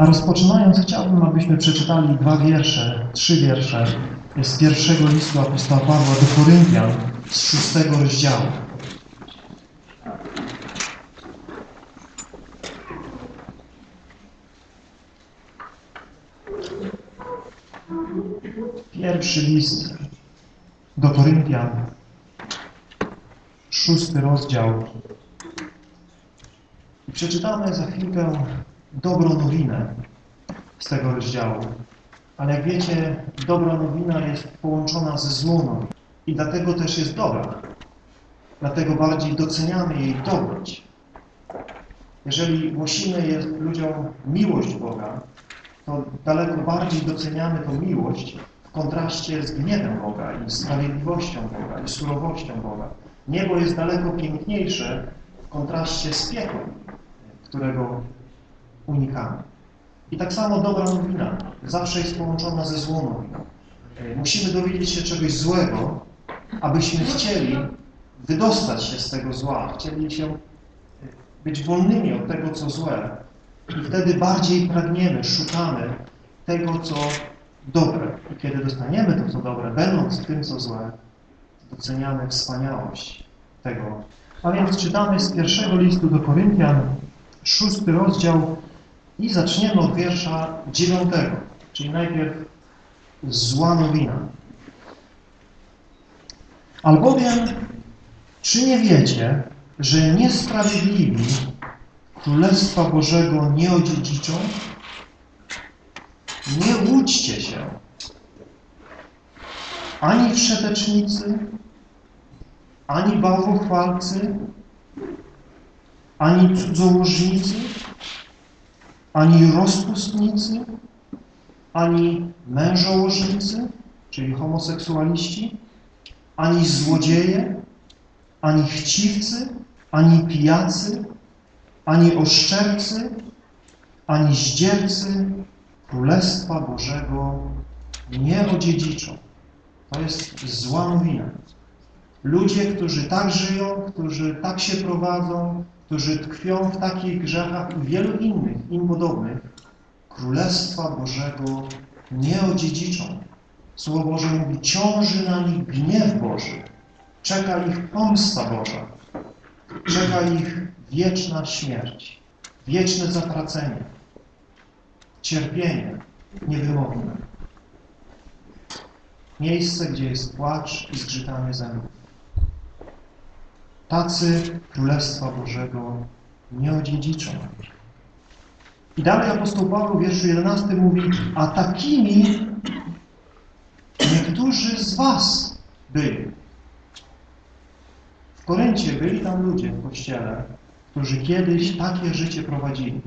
A rozpoczynając chciałbym, abyśmy przeczytali dwa wiersze, trzy wiersze z pierwszego listu apostoła Pawła do Koryntian z szóstego rozdziału. Pierwszy list do Koryntian, szósty rozdział. Przeczytamy za chwilkę dobrą nowinę z tego rozdziału. Ale jak wiecie, dobra nowina jest połączona ze złą. I dlatego też jest dobra. Dlatego bardziej doceniamy jej dobroć. Jeżeli głosimy ludziom miłość Boga, to daleko bardziej doceniamy tą miłość w kontraście z gniewem Boga i sprawiedliwością Boga i surowością Boga. Niebo jest daleko piękniejsze w kontraście z piekłem, którego unikamy. I tak samo dobra nowina zawsze jest połączona ze złą nowiną. E, musimy dowiedzieć się czegoś złego, abyśmy chcieli wydostać się z tego zła, chcieli się e, być wolnymi od tego, co złe. I wtedy bardziej pragniemy, szukamy tego, co dobre. I kiedy dostaniemy to, co dobre, będąc tym, co złe, doceniamy wspaniałość tego. A więc czytamy z pierwszego listu do Koryntian, szósty rozdział i zaczniemy od wiersza dziewiątego, czyli najpierw zła nowina. Albowiem, czy nie wiecie, że niesprawiedliwi Królestwa Bożego nie odziedziczą? Nie łudźcie się. Ani wszetecznicy, ani bałwochwalcy, ani cudzołożnicy, ani rozpustnicy, ani mężołożnicy, czyli homoseksualiści, ani złodzieje, ani chciwcy, ani pijacy, ani oszczercy, ani zdziercy Królestwa Bożego nie odziedziczą. To jest zła nowina. Ludzie, którzy tak żyją, którzy tak się prowadzą, którzy tkwią w takich grzechach i wielu innych, im podobnych, Królestwa Bożego nie odziedziczą. Słowo Boże mówi, ciąży na nich gniew Boży, czeka ich pomsta Boża, czeka ich wieczna śmierć, wieczne zatracenie, cierpienie niewymowne. Miejsce, gdzie jest płacz i zgrzytanie zębów. Tacy Królestwa Bożego nie odziedziczą. I dalej apostoł Paweł w wierszu 11 mówi, a takimi niektórzy z was byli. W Koryncie byli tam ludzie w Kościele, którzy kiedyś takie życie prowadzili.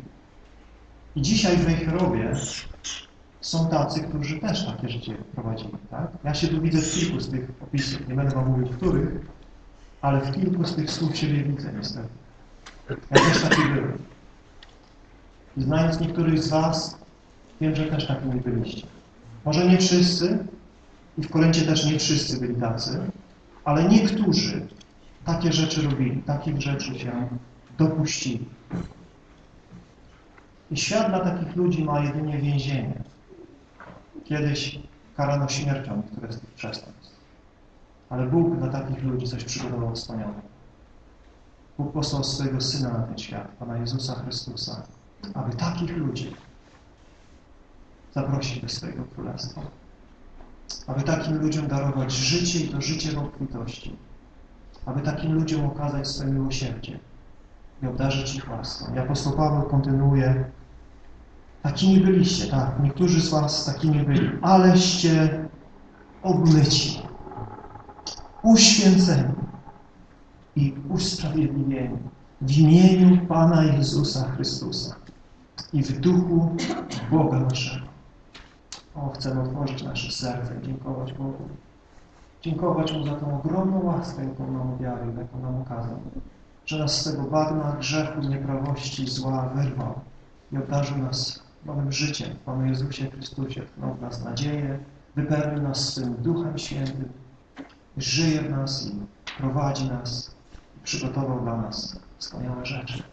I dzisiaj w Wejherowie są tacy, którzy też takie życie prowadzili. Tak? Ja się tu widzę w kilku z tych opisów, nie będę wam mówił których, ale w kilku z tych słów siebie widzę niestety. Ja też taki byłem. Znając niektórych z was, wiem, że też takimi byliście. Może nie wszyscy, i w Koryncie też nie wszyscy byli tacy, ale niektórzy takie rzeczy robili, takich rzeczy się dopuścili. I świat dla takich ludzi ma jedynie więzienie. Kiedyś karano śmiercią niektóre z tych przestępstw. Ale Bóg dla takich ludzi coś przygotował wspaniałego. Bóg posłał swojego Syna na ten świat, Pana Jezusa Chrystusa, aby takich ludzi zaprosić do swojego Królestwa. Aby takim ludziom darować życie i to życie w obfitości. Aby takim ludziom okazać swoje miłosierdzie i obdarzyć ich łaską. I apostoł Paweł kontynuuje Takimi byliście, tak, niektórzy z was takimi byli, aleście obmyci, uświęceni i usprawiedliwieni w imieniu Pana Jezusa Chrystusa i w duchu Boga naszego. O, chcemy otworzyć nasze serce i dziękować Bogu. Dziękować Mu za tą ogromną łaskę, jaką nam objawił, jaką nam okazał, że nas z tego bagna grzechu, nieprawości, zła wyrwał i obdarzył nas nowym życiem w Panu Jezusie Chrystusie, w nas nadzieję, wypełnił nas swym Duchem Świętym, żyje w nas i prowadzi nas i przygotował dla nas wspaniałe rzeczy.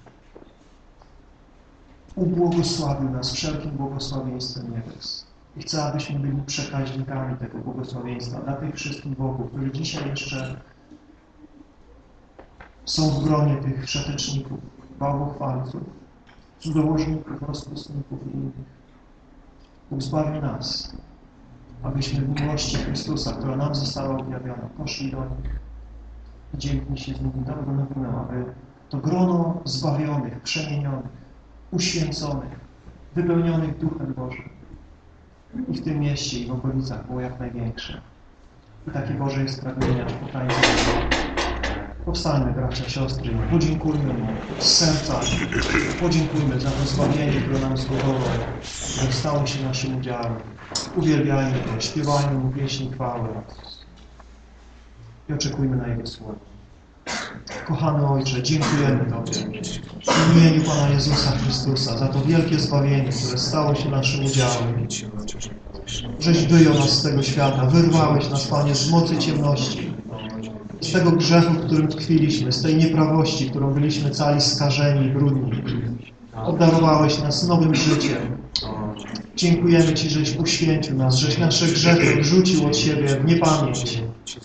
ubłogosławił nas wszelkim błogosławieństwem niebes. I chcę, abyśmy byli przekaźnikami tego błogosławieństwa dla tych wszystkich bogów, którzy dzisiaj jeszcze są w gronie tych wszeteczników, bałwochwalców, cudzołożników, rozpustników i innych. Bóg zbawi nas, abyśmy w miłości Chrystusa, która nam została objawiona, poszli do nich i dzielili się z nimi dobrą nowiną, aby to grono zbawionych, przemienionych, uświęconych, wypełnionych Duchem Bożym i w tym mieście i w okolicach było jak największe. I takie Boże jest pragnienie spotkania. Powstańmy, bracia, siostry, podziękujmy Mu z serca, podziękujmy za to zbawienie, które nam zbudował, które stało się naszym udziałem. Uwielbiajmy Go, śpiewajmy Mu pieśni chwały i oczekujmy na Jego słowo. Kochany Ojcze, dziękujemy Tobie w imieniu Pana Jezusa Chrystusa za to wielkie zbawienie, które stało się naszym udziałem. Żeś wyjął nas z tego świata, wyrwałeś nas, Panie, z mocy ciemności, z tego grzechu, w którym tkwiliśmy, z tej nieprawości, którą byliśmy cali skażeni i brudni. Obdarowałeś nas nowym życiem. Dziękujemy Ci, żeś uświęcił nas, żeś nasze grzechy odrzucił od siebie w niepamięć.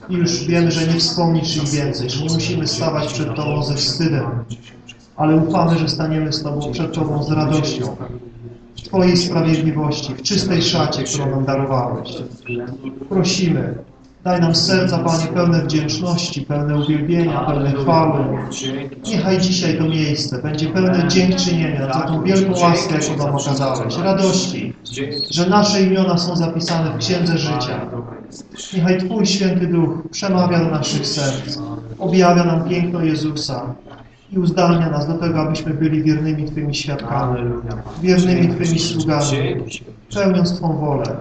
I już wiemy, że nie wspomnisz ich więcej, że nie musimy stawać przed Tobą ze wstydem, ale ufamy, że staniemy z Tobą przed Tobą z radością, w Twojej sprawiedliwości, w czystej szacie, którą nam darowałeś. Prosimy, daj nam serca, Panie, pełne wdzięczności, pełne uwielbienia, pełne chwały. Niechaj dzisiaj to miejsce będzie pełne dziękczynienia za tą wielką łaskę, jaką nam okazałeś, radości, że nasze imiona są zapisane w Księdze Życia. Niechaj Twój Święty Duch przemawia do naszych serc, objawia nam piękno Jezusa i uzdalnia nas do tego, abyśmy byli wiernymi Twymi świadkami, wiernymi Twymi sługami, pełniąc Twą wolę,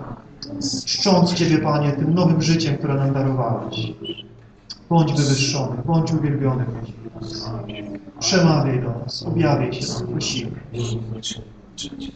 czcząc Ciebie, Panie, tym nowym życiem, które nam darowałeś. Bądź wywyższony, bądź uwielbiony. Przemawiaj do nas, objawiaj się nam, prosimy.